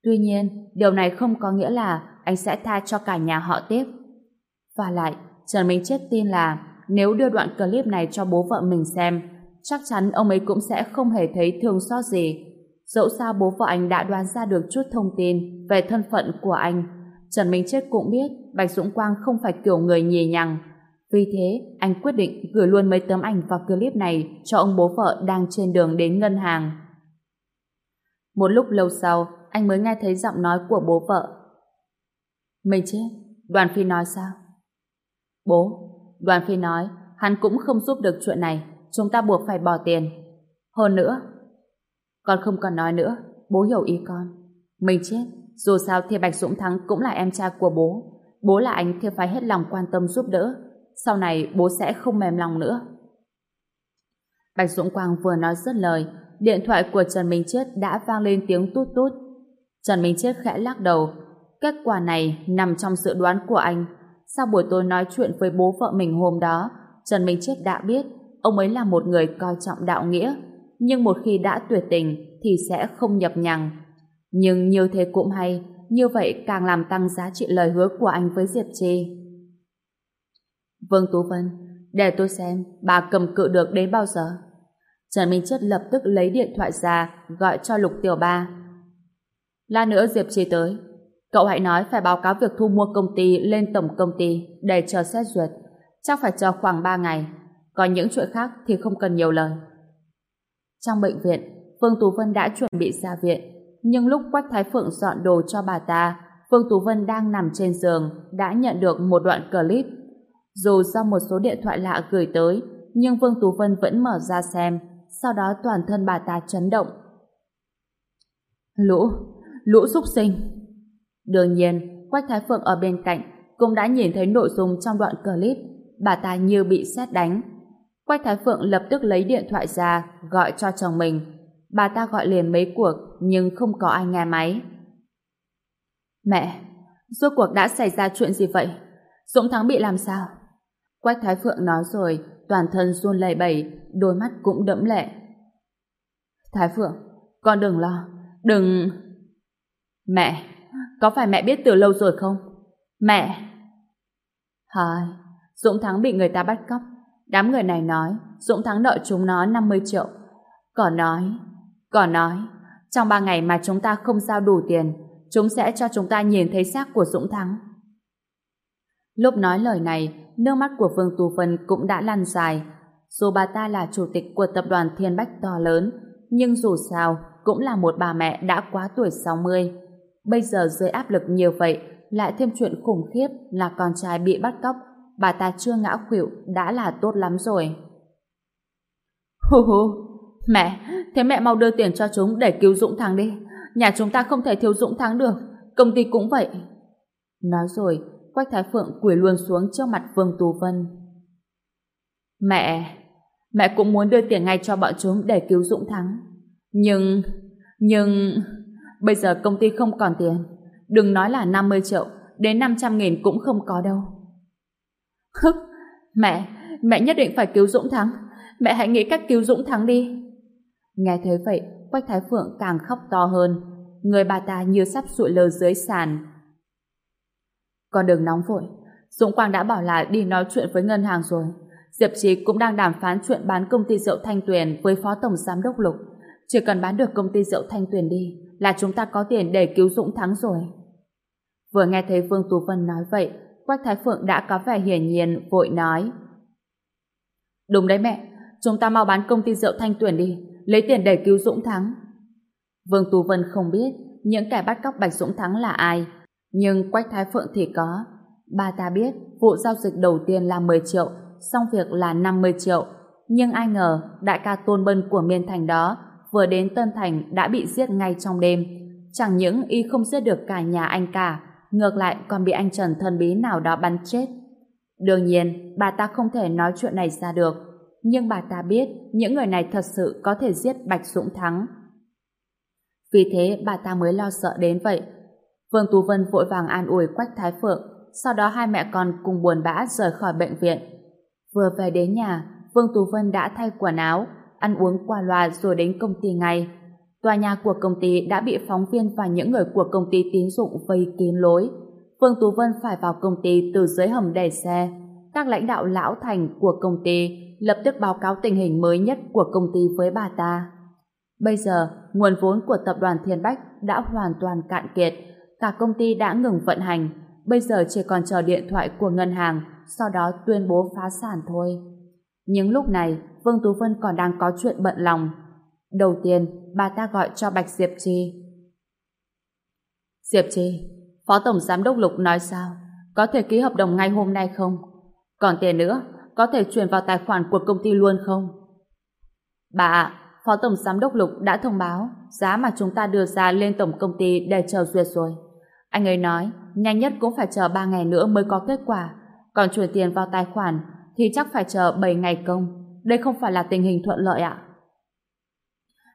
Tuy nhiên, điều này không có nghĩa là anh sẽ tha cho cả nhà họ tiếp. Và lại, Trần Minh Chết tin là nếu đưa đoạn clip này cho bố vợ mình xem, chắc chắn ông ấy cũng sẽ không hề thấy thương xót gì. Dẫu sao bố vợ anh đã đoán ra được chút thông tin về thân phận của anh, Trần Minh Chết cũng biết Bạch Dũng Quang không phải kiểu người nhì nhằng. Vì thế, anh quyết định gửi luôn mấy tấm ảnh và clip này cho ông bố vợ đang trên đường đến ngân hàng. Một lúc lâu sau, anh mới nghe thấy giọng nói của bố vợ. Mình chết, đoàn phi nói sao? Bố, đoàn phi nói, hắn cũng không giúp được chuyện này, chúng ta buộc phải bỏ tiền. Hơn nữa, con không cần nói nữa, bố hiểu ý con. Mình chết, dù sao thì Bạch Dũng Thắng cũng là em trai của bố. Bố là anh thì phải hết lòng quan tâm giúp đỡ. Sau này bố sẽ không mềm lòng nữa. Bạch Dũng Quang vừa nói dứt lời, điện thoại của Trần Minh Chết đã vang lên tiếng tút tút. Trần Minh Chết khẽ lắc đầu. Kết quả này nằm trong dự đoán của anh. Sau buổi tối nói chuyện với bố vợ mình hôm đó, Trần Minh Chết đã biết ông ấy là một người coi trọng đạo nghĩa, nhưng một khi đã tuyệt tình thì sẽ không nhập nhằng. Nhưng như thế cũng hay, như vậy càng làm tăng giá trị lời hứa của anh với Diệp Trì. Vương Tú Vân, để tôi xem bà cầm cự được đến bao giờ. Trần Minh Chất lập tức lấy điện thoại ra gọi cho Lục Tiểu Ba. Lát nữa Diệp Trì tới. Cậu hãy nói phải báo cáo việc thu mua công ty lên tổng công ty để chờ xét duyệt. Chắc phải chờ khoảng 3 ngày. Còn những chuyện khác thì không cần nhiều lời. Trong bệnh viện, Vương Tú Vân đã chuẩn bị ra viện. Nhưng lúc Quách Thái Phượng dọn đồ cho bà ta, Vương Tú Vân đang nằm trên giường đã nhận được một đoạn clip. Dù do một số điện thoại lạ gửi tới, nhưng Vương Tú Vân vẫn mở ra xem sau đó toàn thân bà ta chấn động. Lũ, lũ xúc sinh. Đương nhiên, Quách Thái Phượng ở bên cạnh cũng đã nhìn thấy nội dung trong đoạn clip, bà ta như bị xét đánh. Quách Thái Phượng lập tức lấy điện thoại ra, gọi cho chồng mình. Bà ta gọi liền mấy cuộc, nhưng không có ai nghe máy. Mẹ, rốt cuộc đã xảy ra chuyện gì vậy? Dũng Thắng bị làm sao? Quách Thái Phượng nói rồi, toàn thân run lẩy bẩy, đôi mắt cũng đẫm lệ. Thái Phượng, con đừng lo, đừng... Mẹ, có phải mẹ biết từ lâu rồi không? Mẹ! Hai, Dũng Thắng bị người ta bắt cóc. Đám người này nói, Dũng Thắng nợ chúng nó 50 triệu. Còn nói, còn nói, trong ba ngày mà chúng ta không giao đủ tiền, chúng sẽ cho chúng ta nhìn thấy xác của Dũng Thắng. Lúc nói lời này, nước mắt của Vương tù Vân cũng đã lăn dài. Dù bà ta là chủ tịch của tập đoàn Thiên Bách to lớn, nhưng dù sao cũng là một bà mẹ đã quá tuổi 60. Bây giờ dưới áp lực nhiều vậy, lại thêm chuyện khủng khiếp là con trai bị bắt cóc, bà ta chưa ngã khuỵu đã là tốt lắm rồi. Hô hô, mẹ, thế mẹ mau đưa tiền cho chúng để cứu Dũng Thắng đi. Nhà chúng ta không thể thiếu Dũng Thắng được, công ty cũng vậy. Nói rồi, Quách Thái Phượng quỳ luôn xuống trước mặt Vương Tú Vân. Mẹ, mẹ cũng muốn đưa tiền ngay cho bọn chúng để cứu Dũng Thắng. Nhưng, nhưng, bây giờ công ty không còn tiền. Đừng nói là 50 triệu, đến 500 nghìn cũng không có đâu. Hức, mẹ, mẹ nhất định phải cứu Dũng Thắng. Mẹ hãy nghĩ cách cứu Dũng Thắng đi. Nghe thấy vậy, Quách Thái Phượng càng khóc to hơn. Người bà ta như sắp sụi lơ dưới sàn. Con đừng nóng vội. Dũng Quang đã bảo là đi nói chuyện với ngân hàng rồi. Diệp Trí cũng đang đàm phán chuyện bán công ty rượu Thanh Tuyền với Phó Tổng Giám đốc Lục. Chỉ cần bán được công ty rượu Thanh Tuyền đi là chúng ta có tiền để cứu Dũng thắng rồi. Vừa nghe thấy Vương Tú Vân nói vậy, Quách Thái Phượng đã có vẻ hiển nhiên vội nói Đúng đấy mẹ, chúng ta mau bán công ty rượu Thanh tuyền đi, lấy tiền để cứu Dũng Thắng. Vương Tú Vân không biết những kẻ bắt cóc Bạch Dũng Thắng là ai, nhưng Quách Thái Phượng thì có. Bà ta biết vụ giao dịch đầu tiên là 10 triệu, xong việc là 50 triệu. Nhưng ai ngờ đại ca Tôn Bân của Miên Thành đó vừa đến Tân Thành đã bị giết ngay trong đêm. Chẳng những y không giết được cả nhà anh cả, ngược lại còn bị anh Trần thân bí nào đó bắn chết. Đương nhiên, bà ta không thể nói chuyện này ra được, nhưng bà ta biết những người này thật sự có thể giết Bạch Dũng Thắng. Vì thế bà ta mới lo sợ đến vậy. Vương Tú Vân vội vàng an ủi Quách Thái Phượng, sau đó hai mẹ con cùng buồn bã rời khỏi bệnh viện. Vừa về đến nhà, Vương Tú Vân đã thay quần áo, ăn uống qua loa rồi đến công ty ngay. Tòa nhà của công ty đã bị phóng viên và những người của công ty tín dụng vây kín lối. Vương Tú Vân phải vào công ty từ dưới hầm đẩy xe. Các lãnh đạo lão thành của công ty lập tức báo cáo tình hình mới nhất của công ty với bà ta. Bây giờ, nguồn vốn của tập đoàn Thiên Bách đã hoàn toàn cạn kiệt, cả công ty đã ngừng vận hành, bây giờ chỉ còn chờ điện thoại của ngân hàng, sau đó tuyên bố phá sản thôi. Những lúc này, Vương Tú Vân còn đang có chuyện bận lòng. Đầu tiên, bà ta gọi cho Bạch Diệp Chi. Diệp Chi, Phó Tổng Giám đốc Lục nói sao? Có thể ký hợp đồng ngay hôm nay không? Còn tiền nữa, có thể chuyển vào tài khoản của công ty luôn không? Bà ạ, Phó Tổng Giám đốc Lục đã thông báo giá mà chúng ta đưa ra lên tổng công ty để chờ duyệt rồi. Anh ấy nói, nhanh nhất cũng phải chờ 3 ngày nữa mới có kết quả. Còn chuyển tiền vào tài khoản thì chắc phải chờ 7 ngày công. Đây không phải là tình hình thuận lợi ạ.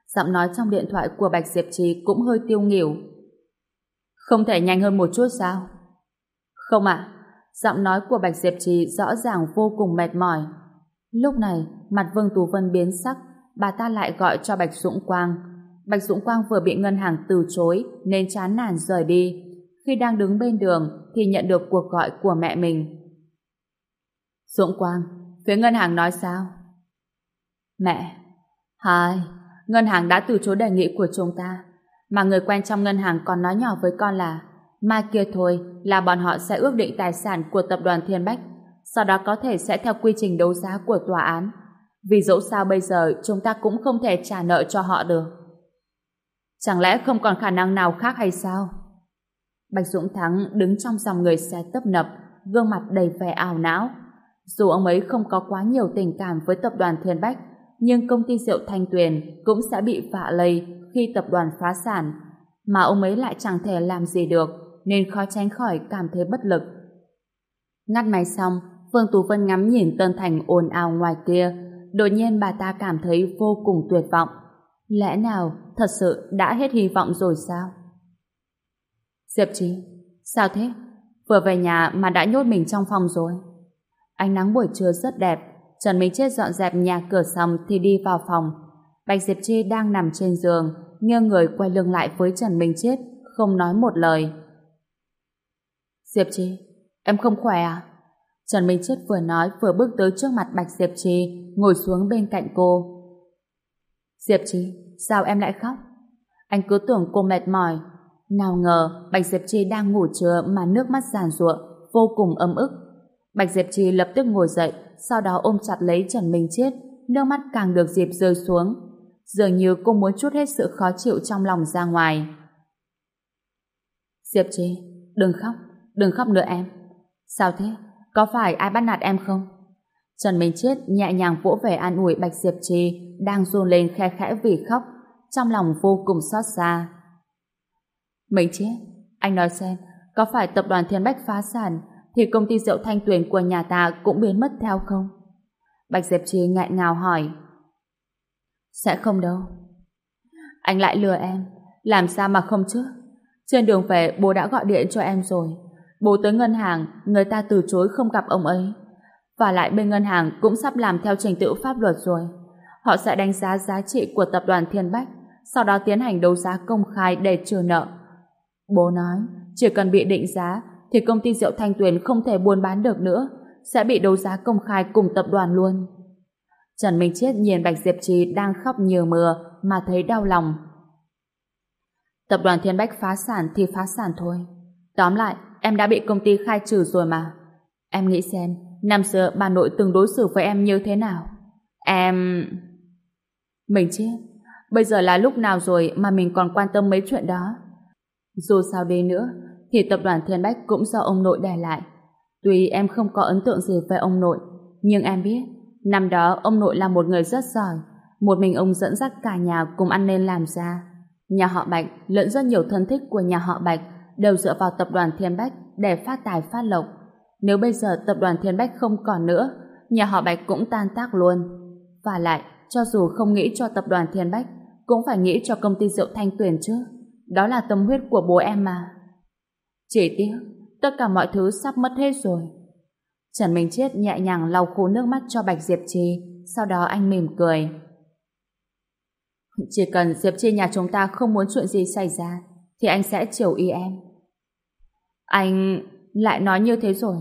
Giọng nói trong điện thoại của Bạch Diệp Trì cũng hơi tiêu nghỉu. Không thể nhanh hơn một chút sao? Không ạ. Giọng nói của Bạch Diệp Trì rõ ràng vô cùng mệt mỏi. Lúc này, mặt Vương Tú Vân biến sắc, bà ta lại gọi cho Bạch Dũng Quang. Bạch Dũng Quang vừa bị ngân hàng từ chối nên chán nản rời đi. Khi đang đứng bên đường thì nhận được cuộc gọi của mẹ mình. Dũng Quang, phía ngân hàng nói sao? Mẹ, hai, ngân hàng đã từ chối đề nghị của chúng ta. Mà người quen trong ngân hàng còn nói nhỏ với con là mai kia thôi là bọn họ sẽ ước định tài sản của tập đoàn Thiên Bách sau đó có thể sẽ theo quy trình đấu giá của tòa án. Vì dẫu sao bây giờ chúng ta cũng không thể trả nợ cho họ được. Chẳng lẽ không còn khả năng nào khác hay sao? Bạch Dũng Thắng đứng trong dòng người xe tấp nập, gương mặt đầy vẻ ảo não. Dù ông ấy không có quá nhiều tình cảm với tập đoàn Thiên Bách, nhưng công ty rượu Thanh Tuyền cũng sẽ bị vạ lây khi tập đoàn phá sản, mà ông ấy lại chẳng thể làm gì được, nên khó tránh khỏi cảm thấy bất lực. Ngắt máy xong, Phương Tú Vân ngắm nhìn Tân Thành ồn ào ngoài kia, đột nhiên bà ta cảm thấy vô cùng tuyệt vọng. Lẽ nào thật sự đã hết hy vọng rồi sao? Diệp Trí, sao thế? Vừa về nhà mà đã nhốt mình trong phòng rồi. Ánh nắng buổi trưa rất đẹp, Trần Minh Chết dọn dẹp nhà cửa xong thì đi vào phòng. Bạch Diệp Chi đang nằm trên giường, nghiêng người quay lưng lại với Trần Minh Chết, không nói một lời. Diệp Trì, em không khỏe à? Trần Minh Chết vừa nói vừa bước tới trước mặt Bạch Diệp Trì, ngồi xuống bên cạnh cô. Diệp Trì, sao em lại khóc? Anh cứ tưởng cô mệt mỏi. Nào ngờ Bạch Diệp Trì đang ngủ trưa mà nước mắt giàn ruộng, vô cùng ấm ức. Bạch Diệp Trì lập tức ngồi dậy, sau đó ôm chặt lấy Trần Minh Chết, nước mắt càng được dịp rơi xuống. Dường như cô muốn chút hết sự khó chịu trong lòng ra ngoài. Diệp Trì, đừng khóc, đừng khóc nữa em. Sao thế? Có phải ai bắt nạt em không? Trần Minh Chết nhẹ nhàng vỗ về an ủi Bạch Diệp Trì đang run lên khe khẽ vì khóc, trong lòng vô cùng xót xa. Minh Chết, anh nói xem, có phải tập đoàn Thiên Bách phá sản thì công ty rượu thanh tuyền của nhà ta cũng biến mất theo không? Bạch Diệp Trì ngại ngào hỏi. Sẽ không đâu. Anh lại lừa em, làm sao mà không chứ? Trên đường về bố đã gọi điện cho em rồi. Bố tới ngân hàng, người ta từ chối không gặp ông ấy. Và lại bên ngân hàng cũng sắp làm theo trình tự pháp luật rồi. Họ sẽ đánh giá giá trị của tập đoàn Thiên Bách, sau đó tiến hành đấu giá công khai để trừ nợ. Bố nói, chỉ cần bị định giá thì công ty rượu Thanh Tuyền không thể buôn bán được nữa, sẽ bị đấu giá công khai cùng tập đoàn luôn. Trần Minh Chết nhìn Bạch Diệp Trì đang khóc nhiều mưa mà thấy đau lòng. Tập đoàn Thiên Bách phá sản thì phá sản thôi. Tóm lại, em đã bị công ty khai trừ rồi mà. Em nghĩ xem, năm xưa bà nội từng đối xử với em như thế nào? Em... Mình chết. Bây giờ là lúc nào rồi mà mình còn quan tâm mấy chuyện đó? Dù sao đi nữa, thì tập đoàn Thiên Bách cũng do ông nội để lại. Tuy em không có ấn tượng gì về ông nội, nhưng em biết, năm đó ông nội là một người rất giỏi, một mình ông dẫn dắt cả nhà cùng ăn nên làm ra. Nhà họ Bạch lẫn rất nhiều thân thích của nhà họ Bạch đều dựa vào tập đoàn Thiên Bách để phát tài phát lộc. Nếu bây giờ tập đoàn Thiên Bách không còn nữa, nhà họ Bạch cũng tan tác luôn. Và lại, cho dù không nghĩ cho tập đoàn Thiên Bách, cũng phải nghĩ cho công ty rượu Thanh Tuyền chứ. Đó là tâm huyết của bố em mà. Chỉ tiếc, tất cả mọi thứ sắp mất hết rồi. Trần Minh Chết nhẹ nhàng lau khô nước mắt cho Bạch Diệp Trì, sau đó anh mỉm cười. Chỉ cần Diệp Chi nhà chúng ta không muốn chuyện gì xảy ra, thì anh sẽ chiều ý em. Anh lại nói như thế rồi.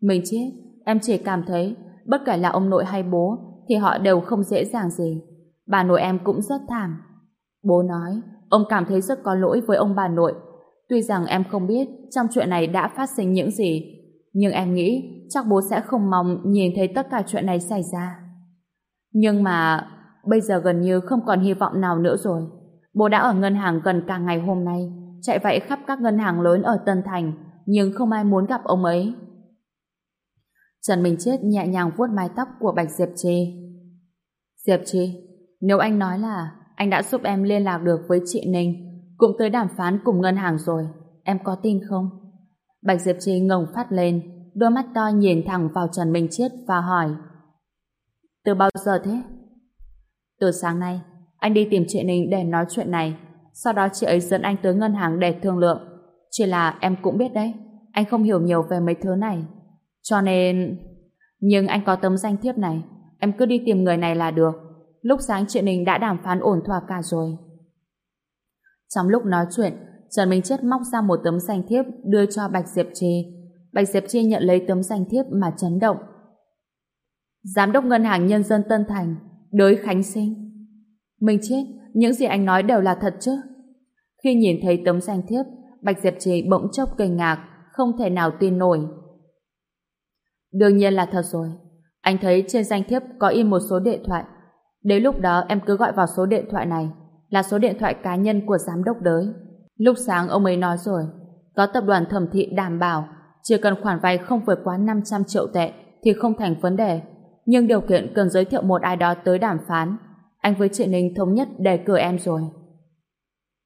Mình chết, em chỉ cảm thấy bất kể là ông nội hay bố thì họ đều không dễ dàng gì. Bà nội em cũng rất thảm. Bố nói, ông cảm thấy rất có lỗi với ông bà nội. Tuy rằng em không biết trong chuyện này đã phát sinh những gì, nhưng em nghĩ chắc bố sẽ không mong nhìn thấy tất cả chuyện này xảy ra. Nhưng mà bây giờ gần như không còn hy vọng nào nữa rồi. Bố đã ở ngân hàng gần cả ngày hôm nay, chạy vạy khắp các ngân hàng lớn ở Tân Thành, nhưng không ai muốn gặp ông ấy. Trần Minh Chết nhẹ nhàng vuốt mái tóc của Bạch Diệp Trì. Diệp Trì, nếu anh nói là anh đã giúp em liên lạc được với chị Ninh, cũng tới đàm phán cùng ngân hàng rồi, em có tin không? Bạch Diệp Trì ngồng phát lên, đôi mắt to nhìn thẳng vào Trần Minh Chết và hỏi. Từ bao giờ thế? Từ sáng nay, anh đi tìm chị Ninh để nói chuyện này, sau đó chị ấy dẫn anh tới ngân hàng để thương lượng. Chỉ là em cũng biết đấy, anh không hiểu nhiều về mấy thứ này. Cho nên... Nhưng anh có tấm danh thiếp này, em cứ đi tìm người này là được. Lúc sáng chị Ninh đã đàm phán ổn thỏa cả rồi. Trong lúc nói chuyện, Trần Minh Chết móc ra một tấm danh thiếp đưa cho Bạch Diệp Trì. Bạch Diệp Trì nhận lấy tấm danh thiếp mà chấn động. Giám đốc Ngân hàng Nhân dân Tân Thành, đới Khánh Sinh. Minh Chết, những gì anh nói đều là thật chứ? Khi nhìn thấy tấm danh thiếp, Bạch Diệp Trì bỗng chốc kinh ngạc, không thể nào tin nổi. Đương nhiên là thật rồi. Anh thấy trên danh thiếp có in một số điện thoại. Đến lúc đó em cứ gọi vào số điện thoại này, là số điện thoại cá nhân của giám đốc đới. Lúc sáng ông ấy nói rồi, có tập đoàn thẩm thị đảm bảo chỉ cần khoản vay không vượt quá 500 triệu tệ thì không thành vấn đề. Nhưng điều kiện cần giới thiệu một ai đó tới đàm phán. Anh với chị Ninh thống nhất đề cử em rồi.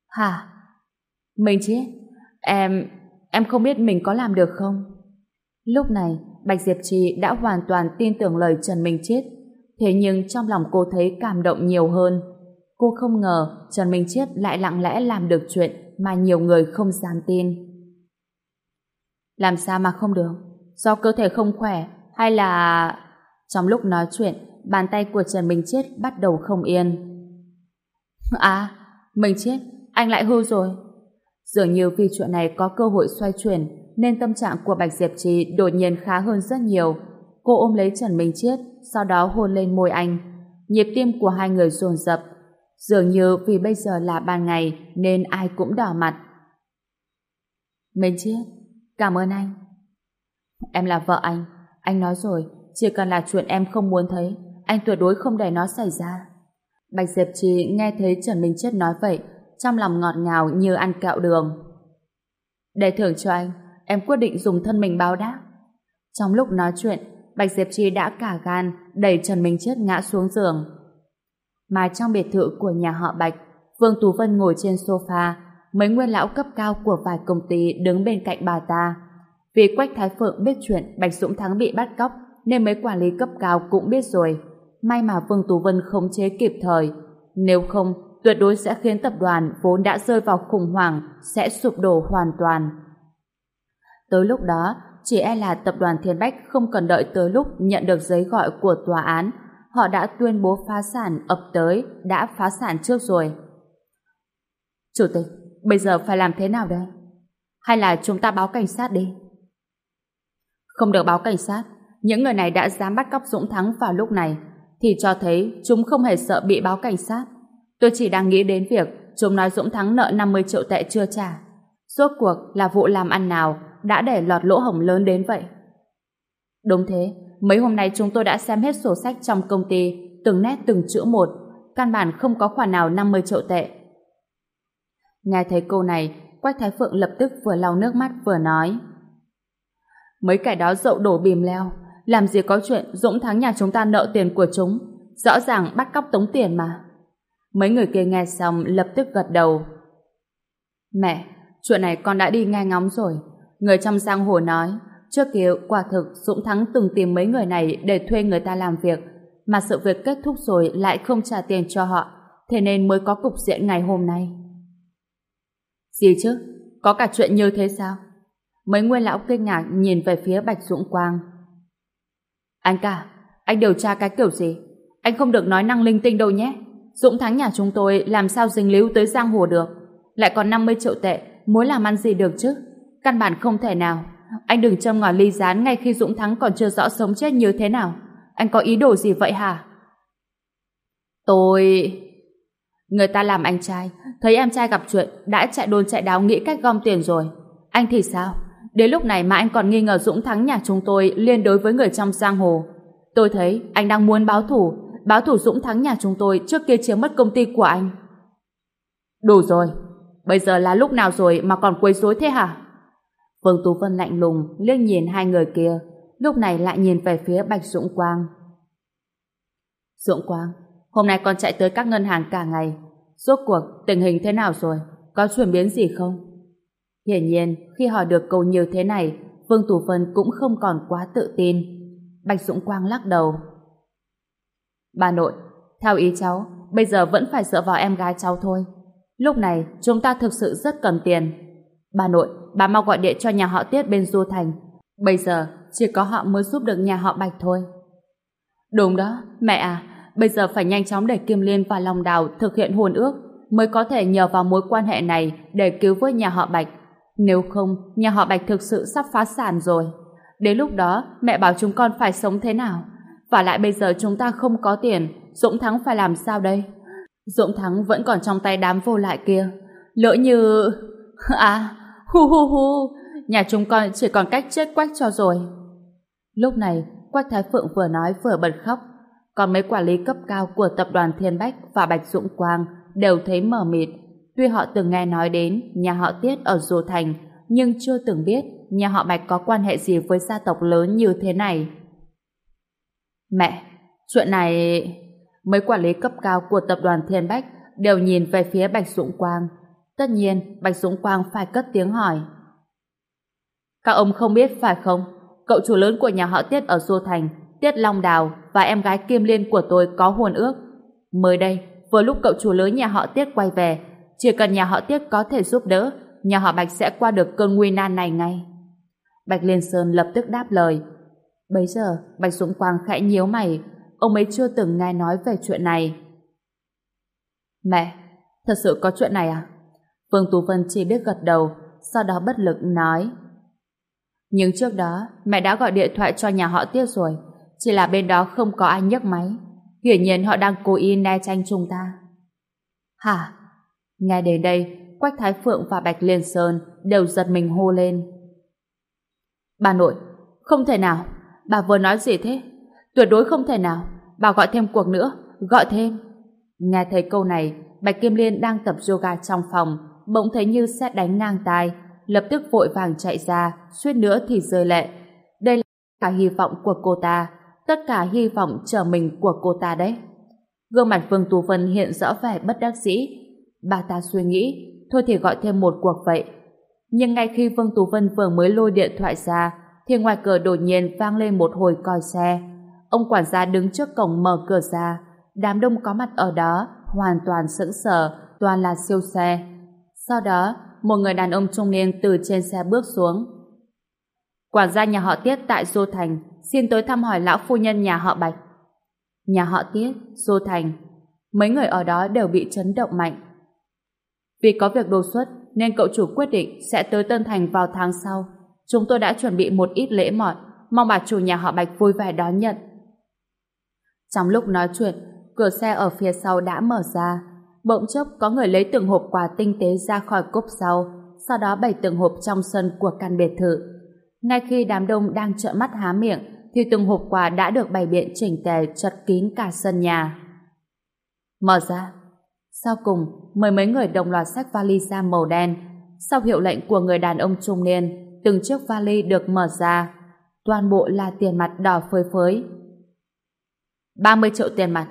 Hả? Mình chứ? Em... em không biết mình có làm được không? Lúc này, Bạch Diệp Trì đã hoàn toàn tin tưởng lời Trần Minh Chết. Thế nhưng trong lòng cô thấy cảm động nhiều hơn. Cô không ngờ Trần Minh Chết lại lặng lẽ làm được chuyện mà nhiều người không dám tin. Làm sao mà không được? Do cơ thể không khỏe hay là... Trong lúc nói chuyện, bàn tay của Trần Minh Chết bắt đầu không yên. À, Minh Chết, anh lại hư rồi. Dường như vì chuyện này có cơ hội xoay chuyển nên tâm trạng của Bạch Diệp Trì đột nhiên khá hơn rất nhiều. Cô ôm lấy Trần Minh chết sau đó hôn lên môi anh. Nhịp tim của hai người dồn dập. Dường như vì bây giờ là ban ngày nên ai cũng đỏ mặt. Minh chết cảm ơn anh. Em là vợ anh. Anh nói rồi, chỉ cần là chuyện em không muốn thấy, anh tuyệt đối không để nó xảy ra. Bạch Diệp Trì nghe thấy Trần Minh Chết nói vậy, trong lòng ngọt ngào như ăn kẹo đường. Để thưởng cho anh, em quyết định dùng thân mình báo đáp. Trong lúc nói chuyện, Bạch Diệp Chi đã cả gan đẩy Trần Minh Chết ngã xuống giường. Mà trong biệt thự của nhà họ Bạch, Vương Tú Vân ngồi trên sofa, mấy nguyên lão cấp cao của vài công ty đứng bên cạnh bà ta. Vì Quách Thái Phượng biết chuyện Bạch Dũng Thắng bị bắt cóc, nên mấy quản lý cấp cao cũng biết rồi. May mà Vương Tú Vân khống chế kịp thời. Nếu không, tuyệt đối sẽ khiến tập đoàn vốn đã rơi vào khủng hoảng sẽ sụp đổ hoàn toàn. Tới lúc đó, chỉ e là tập đoàn Thiên Bách không cần đợi tới lúc nhận được giấy gọi của tòa án, họ đã tuyên bố phá sản ập tới, đã phá sản trước rồi. Chủ tịch, bây giờ phải làm thế nào đây? Hay là chúng ta báo cảnh sát đi? Không được báo cảnh sát, những người này đã dám bắt cóc Dũng Thắng vào lúc này, thì cho thấy chúng không hề sợ bị báo cảnh sát. Tôi chỉ đang nghĩ đến việc chúng nói Dũng Thắng nợ 50 triệu tệ chưa trả. Suốt cuộc là vụ làm ăn nào đã để lọt lỗ hổng lớn đến vậy. Đúng thế, mấy hôm nay chúng tôi đã xem hết sổ sách trong công ty từng nét từng chữ một, căn bản không có khoản nào 50 triệu tệ. Nghe thấy câu này, Quách Thái Phượng lập tức vừa lau nước mắt vừa nói. Mấy kẻ đó dậu đổ bìm leo, làm gì có chuyện Dũng Thắng nhà chúng ta nợ tiền của chúng, rõ ràng bắt cóc tống tiền mà. Mấy người kia nghe xong lập tức gật đầu. Mẹ, chuyện này con đã đi nghe ngóng rồi. Người trong giang hồ nói, trước kia quả thực Dũng Thắng từng tìm mấy người này để thuê người ta làm việc, mà sự việc kết thúc rồi lại không trả tiền cho họ, thế nên mới có cục diện ngày hôm nay. Gì chứ? Có cả chuyện như thế sao? Mấy nguyên lão kinh ngạc nhìn về phía Bạch Dũng Quang. Anh cả, anh điều tra cái kiểu gì? Anh không được nói năng linh tinh đâu nhé. Dũng Thắng nhà chúng tôi làm sao dính líu tới giang hồ được. Lại còn 50 triệu tệ, muốn làm ăn gì được chứ? Căn bản không thể nào. Anh đừng châm ngòi ly gián ngay khi Dũng Thắng còn chưa rõ sống chết như thế nào. Anh có ý đồ gì vậy hả? Tôi... Người ta làm anh trai, thấy em trai gặp chuyện, đã chạy đôn chạy đáo nghĩ cách gom tiền rồi. Anh thì sao? Đến lúc này mà anh còn nghi ngờ Dũng Thắng nhà chúng tôi liên đối với người trong giang hồ. Tôi thấy anh đang muốn báo thủ, báo thủ Dũng Thắng nhà chúng tôi trước kia chiếm mất công ty của anh. Đủ rồi, bây giờ là lúc nào rồi mà còn quấy rối thế hả? Vương Tú Vân lạnh lùng liếc nhìn hai người kia, lúc này lại nhìn về phía Bạch Dũng Quang. Dũng Quang, hôm nay con chạy tới các ngân hàng cả ngày, rốt cuộc tình hình thế nào rồi? Có chuyển biến gì không? Hiển nhiên, khi hỏi được câu như thế này, Vương Tù Vân cũng không còn quá tự tin. Bạch Dũng Quang lắc đầu. Bà nội, theo ý cháu, bây giờ vẫn phải dựa vào em gái cháu thôi. Lúc này, chúng ta thực sự rất cần tiền. Bà nội, bà mau gọi điện cho nhà họ Tiết bên Du Thành. Bây giờ, chỉ có họ mới giúp được nhà họ Bạch thôi. Đúng đó, mẹ à, bây giờ phải nhanh chóng để Kim Liên và Long Đào thực hiện hôn ước mới có thể nhờ vào mối quan hệ này để cứu với nhà họ Bạch. Nếu không, nhà họ Bạch thực sự sắp phá sản rồi. Đến lúc đó, mẹ bảo chúng con phải sống thế nào? Và lại bây giờ chúng ta không có tiền, Dũng Thắng phải làm sao đây? Dũng Thắng vẫn còn trong tay đám vô lại kia. Lỡ như... [laughs] À, hu hu hu, nhà chúng con chỉ còn cách chết quách cho rồi. Lúc này, Quách Thái Phượng vừa nói vừa bật khóc. Còn mấy quản lý cấp cao của tập đoàn Thiên Bách và Bạch Dũng Quang đều thấy mờ mịt. Tuy họ từng nghe nói đến nhà họ Tiết ở Dô Thành, nhưng chưa từng biết nhà họ Bạch có quan hệ gì với gia tộc lớn như thế này. Mẹ, chuyện này... Mấy quản lý cấp cao của tập đoàn Thiên Bách đều nhìn về phía Bạch Dũng Quang. Tất nhiên, Bạch Dũng Quang phải cất tiếng hỏi. Các ông không biết phải không? Cậu chủ lớn của nhà họ Tiết ở Dô Thành, Tiết Long Đào và em gái Kim Liên của tôi có hôn ước. Mới đây, vừa lúc cậu chủ lớn nhà họ Tiết quay về, chỉ cần nhà họ Tiết có thể giúp đỡ, nhà họ Bạch sẽ qua được cơn nguy nan này ngay. Bạch Liên Sơn lập tức đáp lời. Bấy giờ, Bạch Dũng Quang khẽ nhíu mày, ông ấy chưa từng nghe nói về chuyện này. Mẹ, thật sự có chuyện này à? Vương Tú Vân chỉ biết gật đầu, sau đó bất lực nói. Nhưng trước đó, mẹ đã gọi điện thoại cho nhà họ Tiết rồi, chỉ là bên đó không có ai nhấc máy. Hiển nhiên họ đang cố ý né tranh chúng ta. Hả? Nghe đến đây, Quách Thái Phượng và Bạch Liên Sơn đều giật mình hô lên. Bà nội, không thể nào. Bà vừa nói gì thế? Tuyệt đối không thể nào. Bà gọi thêm cuộc nữa, gọi thêm. Nghe thấy câu này, Bạch Kim Liên đang tập yoga trong phòng, bỗng thấy như xét đánh ngang tai, lập tức vội vàng chạy ra, suýt nữa thì rơi lệ. Đây là cả hy vọng của cô ta, tất cả hy vọng trở mình của cô ta đấy. Gương mặt Vương Tú Vân hiện rõ vẻ bất đắc dĩ. Bà ta suy nghĩ, thôi thì gọi thêm một cuộc vậy. Nhưng ngay khi Vương Tú Vân vừa mới lôi điện thoại ra, thì ngoài cửa đột nhiên vang lên một hồi còi xe. Ông quản gia đứng trước cổng mở cửa ra, đám đông có mặt ở đó hoàn toàn sững sờ, toàn là siêu xe. Sau đó, một người đàn ông trung niên từ trên xe bước xuống. Quản gia nhà họ Tiết tại Dô Thành xin tới thăm hỏi lão phu nhân nhà họ Bạch. Nhà họ Tiết, Dô Thành, mấy người ở đó đều bị chấn động mạnh. Vì có việc đột xuất nên cậu chủ quyết định sẽ tới Tân Thành vào tháng sau. Chúng tôi đã chuẩn bị một ít lễ mọn, mong bà chủ nhà họ Bạch vui vẻ đón nhận. Trong lúc nói chuyện, cửa xe ở phía sau đã mở ra. Bỗng chốc có người lấy từng hộp quà tinh tế ra khỏi cốp sau, sau đó bày từng hộp trong sân của căn biệt thự. Ngay khi đám đông đang trợn mắt há miệng, thì từng hộp quà đã được bày biện chỉnh tề chật kín cả sân nhà. Mở ra. Sau cùng, mười mấy người đồng loạt xách vali ra màu đen. Sau hiệu lệnh của người đàn ông trung niên, từng chiếc vali được mở ra. Toàn bộ là tiền mặt đỏ phơi phới. 30 triệu tiền mặt.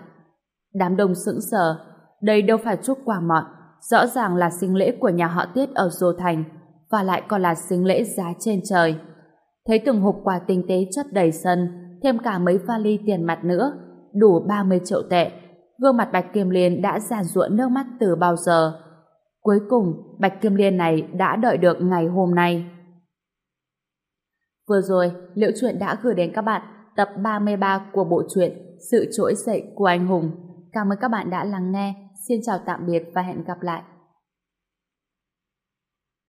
Đám đông sững sờ. Đây đâu phải chút quà mọn. Rõ ràng là sinh lễ của nhà họ Tiết ở Dô Thành và lại còn là sinh lễ giá trên trời. Thấy từng hộp quà tinh tế chất đầy sân, thêm cả mấy vali tiền mặt nữa, đủ 30 triệu tệ. Gương mặt Bạch Kim Liên đã giàn ruộng nước mắt từ bao giờ. Cuối cùng, Bạch Kim Liên này đã đợi được ngày hôm nay. Vừa rồi, Liễu Chuyện đã gửi đến các bạn tập 33 của bộ truyện Sự trỗi dậy của anh hùng. Cảm ơn các bạn đã lắng nghe. Xin chào tạm biệt và hẹn gặp lại.